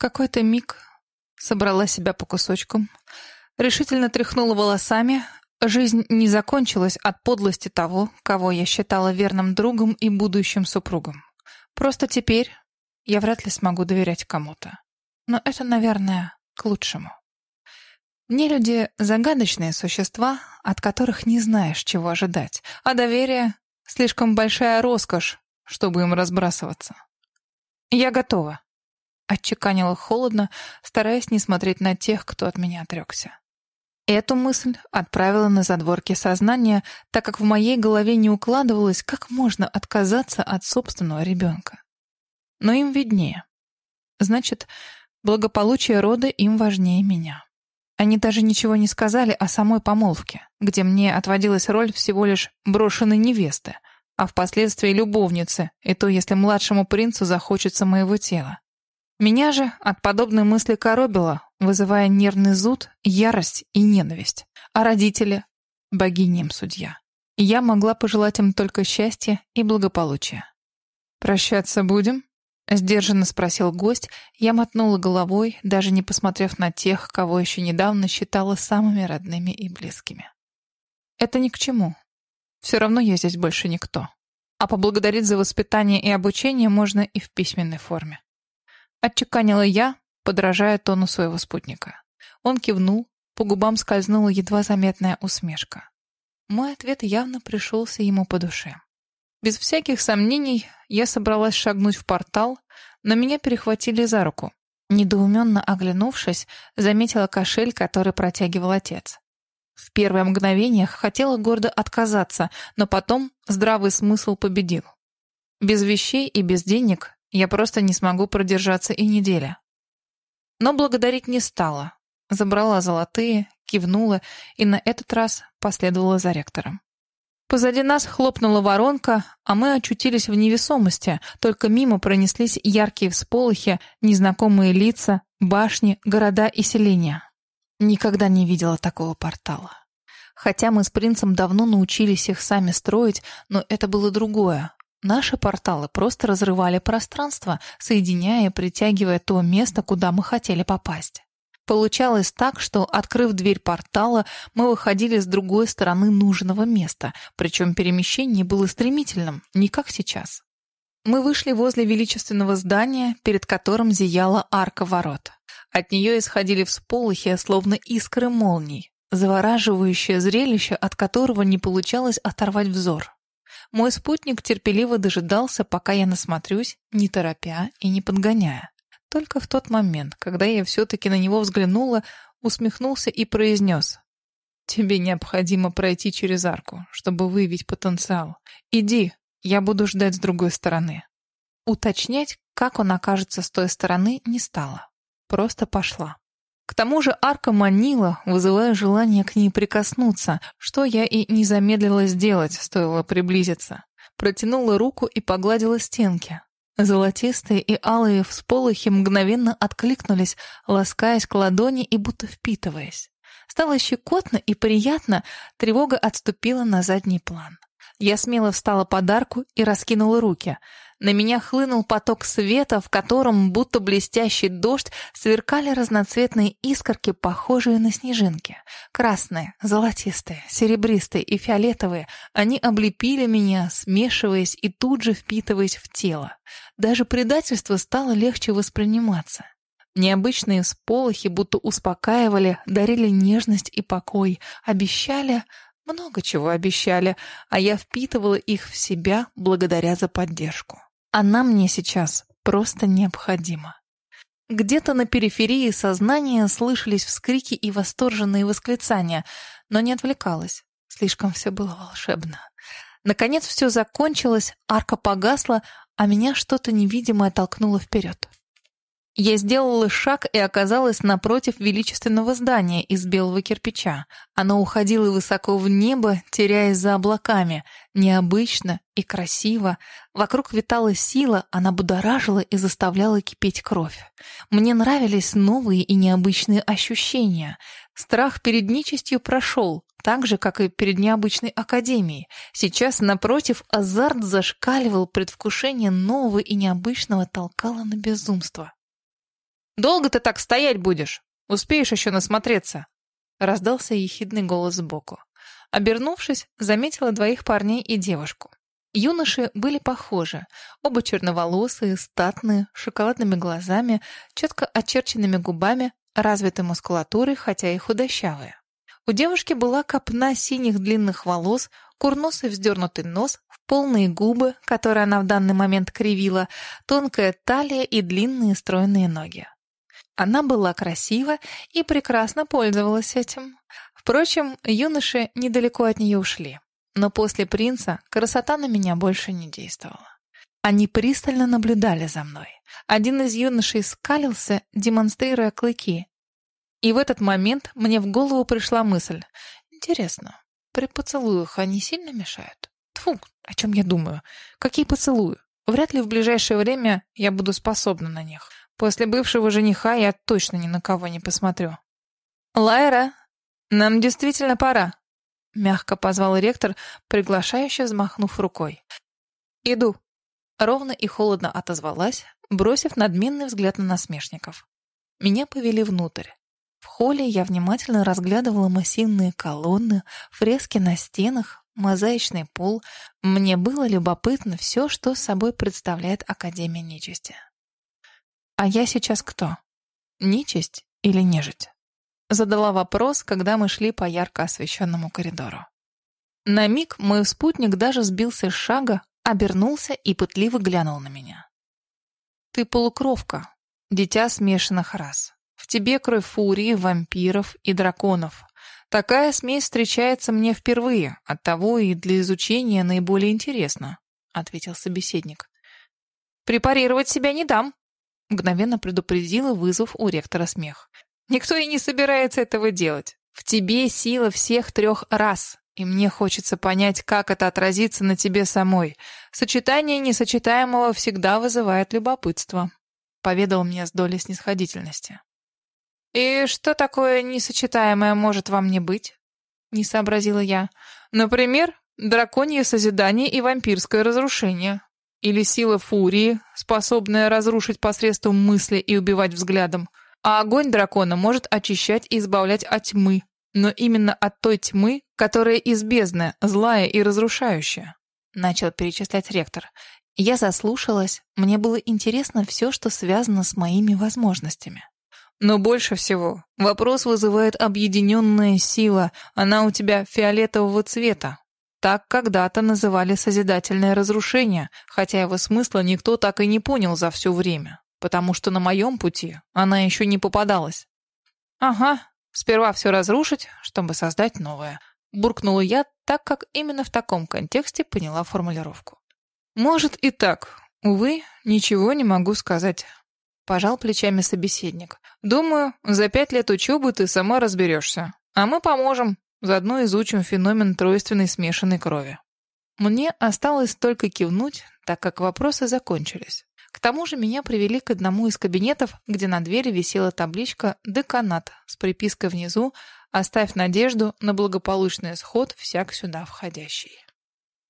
какой-то миг собрала себя по кусочкам, решительно тряхнула волосами. Жизнь не закончилась от подлости того, кого я считала верным другом и будущим супругом. Просто теперь я вряд ли смогу доверять кому-то. Но это, наверное, к лучшему. Мне люди — загадочные существа, от которых не знаешь, чего ожидать, а доверие — слишком большая роскошь, чтобы им разбрасываться. Я готова. Отчеканила холодно, стараясь не смотреть на тех, кто от меня отрекся. Эту мысль отправила на задворки сознания, так как в моей голове не укладывалось, как можно отказаться от собственного ребенка. Но им виднее. Значит, благополучие рода им важнее меня. Они даже ничего не сказали о самой помолвке, где мне отводилась роль всего лишь брошенной невесты, а впоследствии любовницы, и то, если младшему принцу захочется моего тела. Меня же от подобной мысли коробило, вызывая нервный зуд, ярость и ненависть. А родители — богиням судья. Я могла пожелать им только счастья и благополучия. «Прощаться будем?» — сдержанно спросил гость. Я мотнула головой, даже не посмотрев на тех, кого еще недавно считала самыми родными и близкими. «Это ни к чему. Все равно я здесь больше никто. А поблагодарить за воспитание и обучение можно и в письменной форме». Отчеканила я, подражая тону своего спутника. Он кивнул, по губам скользнула едва заметная усмешка. Мой ответ явно пришелся ему по душе. Без всяких сомнений я собралась шагнуть в портал, но меня перехватили за руку. Недоуменно оглянувшись, заметила кошель, который протягивал отец. В первое мгновение хотела гордо отказаться, но потом здравый смысл победил. Без вещей и без денег я просто не смогу продержаться и неделя. Но благодарить не стала. Забрала золотые, кивнула и на этот раз последовала за ректором. Позади нас хлопнула воронка, а мы очутились в невесомости, только мимо пронеслись яркие всполохи, незнакомые лица, башни, города и селения. Никогда не видела такого портала. Хотя мы с принцем давно научились их сами строить, но это было другое. Наши порталы просто разрывали пространство, соединяя и притягивая то место, куда мы хотели попасть. Получалось так, что, открыв дверь портала, мы выходили с другой стороны нужного места, причем перемещение было стремительным, не как сейчас. Мы вышли возле величественного здания, перед которым зияла арка ворот. От нее исходили всполохи, словно искры молний, завораживающее зрелище, от которого не получалось оторвать взор. Мой спутник терпеливо дожидался, пока я насмотрюсь, не торопя и не подгоняя. Только в тот момент, когда я все-таки на него взглянула, усмехнулся и произнес. «Тебе необходимо пройти через арку, чтобы выявить потенциал. Иди, я буду ждать с другой стороны». Уточнять, как он окажется с той стороны, не стала. Просто пошла. К тому же арка манила, вызывая желание к ней прикоснуться, что я и не замедлила сделать, стоило приблизиться. Протянула руку и погладила стенки. Золотистые и алые всполохи мгновенно откликнулись, ласкаясь к ладони и будто впитываясь. Стало щекотно и приятно, тревога отступила на задний план. Я смело встала под арку и раскинула руки — на меня хлынул поток света, в котором, будто блестящий дождь, сверкали разноцветные искорки, похожие на снежинки. Красные, золотистые, серебристые и фиолетовые. Они облепили меня, смешиваясь и тут же впитываясь в тело. Даже предательство стало легче восприниматься. Необычные всполохи будто успокаивали, дарили нежность и покой, обещали много чего обещали, а я впитывала их в себя благодаря за поддержку. Она мне сейчас просто необходима. Где-то на периферии сознания слышались вскрики и восторженные восклицания, но не отвлекалась. Слишком все было волшебно. Наконец все закончилось, арка погасла, а меня что-то невидимое толкнуло вперед. Я сделала шаг и оказалась напротив величественного здания из белого кирпича. Оно уходило высоко в небо, теряясь за облаками. Необычно и красиво. Вокруг витала сила, она будоражила и заставляла кипеть кровь. Мне нравились новые и необычные ощущения. Страх перед нечистью прошел, так же, как и перед необычной академией. Сейчас, напротив, азарт зашкаливал, предвкушение нового и необычного толкало на безумство. Долго ты так стоять будешь? Успеешь еще насмотреться?» Раздался ехидный голос сбоку. Обернувшись, заметила двоих парней и девушку. Юноши были похожи. Оба черноволосые, статные, шоколадными глазами, четко очерченными губами, развитой мускулатурой, хотя и худощавые. У девушки была копна синих длинных волос, курносый вздернутый нос, полные губы, которые она в данный момент кривила, тонкая талия и длинные стройные ноги. Она была красива и прекрасно пользовалась этим. Впрочем, юноши недалеко от нее ушли. Но после принца красота на меня больше не действовала. Они пристально наблюдали за мной. Один из юношей скалился, демонстрируя клыки. И в этот момент мне в голову пришла мысль. Интересно, при поцелуях они сильно мешают? Тфу, о чем я думаю? Какие поцелуи? Вряд ли в ближайшее время я буду способна на них. После бывшего жениха я точно ни на кого не посмотрю. «Лайра, нам действительно пора», — мягко позвал ректор, приглашающе взмахнув рукой. «Иду», — ровно и холодно отозвалась, бросив надменный взгляд на насмешников. Меня повели внутрь. В холле я внимательно разглядывала массивные колонны, фрески на стенах, мозаичный пол. Мне было любопытно все, что собой представляет Академия нечисти. «А я сейчас кто? Нечисть или нежить?» Задала вопрос, когда мы шли по ярко освещенному коридору. На миг мой спутник даже сбился с шага, обернулся и пытливо глянул на меня. «Ты полукровка, дитя смешанных рас. В тебе кровь фурии, вампиров и драконов. Такая смесь встречается мне впервые, оттого и для изучения наиболее интересно», — ответил собеседник. «Препарировать себя не дам», — мгновенно предупредила, вызвав у ректора смех. Никто и не собирается этого делать. В тебе сила всех трех раз, и мне хочется понять, как это отразится на тебе самой. Сочетание несочетаемого всегда вызывает любопытство», — поведал мне с долей снисходительности. «И что такое несочетаемое может во мне быть?» — не сообразила я. «Например, драконье созидание и вампирское разрушение. Или сила фурии, способная разрушить посредством мысли и убивать взглядом. А огонь дракона может очищать и избавлять от тьмы, но именно от той тьмы, которая из бездны, злая и разрушающая. Начал перечислять ректор. Я заслушалась, мне было интересно все, что связано с моими возможностями. Но больше всего вопрос вызывает объединенная сила, она у тебя фиолетового цвета. Так когда-то называли созидательное разрушение, хотя его смысла никто так и не понял за все время потому что на моем пути она еще не попадалась. «Ага, сперва все разрушить, чтобы создать новое», — буркнула я, так как именно в таком контексте поняла формулировку. «Может и так. Увы, ничего не могу сказать». Пожал плечами собеседник. «Думаю, за пять лет учебы ты сама разберешься. А мы поможем. Заодно изучим феномен тройственной смешанной крови». Мне осталось только кивнуть, так как вопросы закончились. К тому же меня привели к одному из кабинетов, где на двери висела табличка «Деканат» с припиской внизу «Оставь надежду на благополучный исход всяк сюда входящий».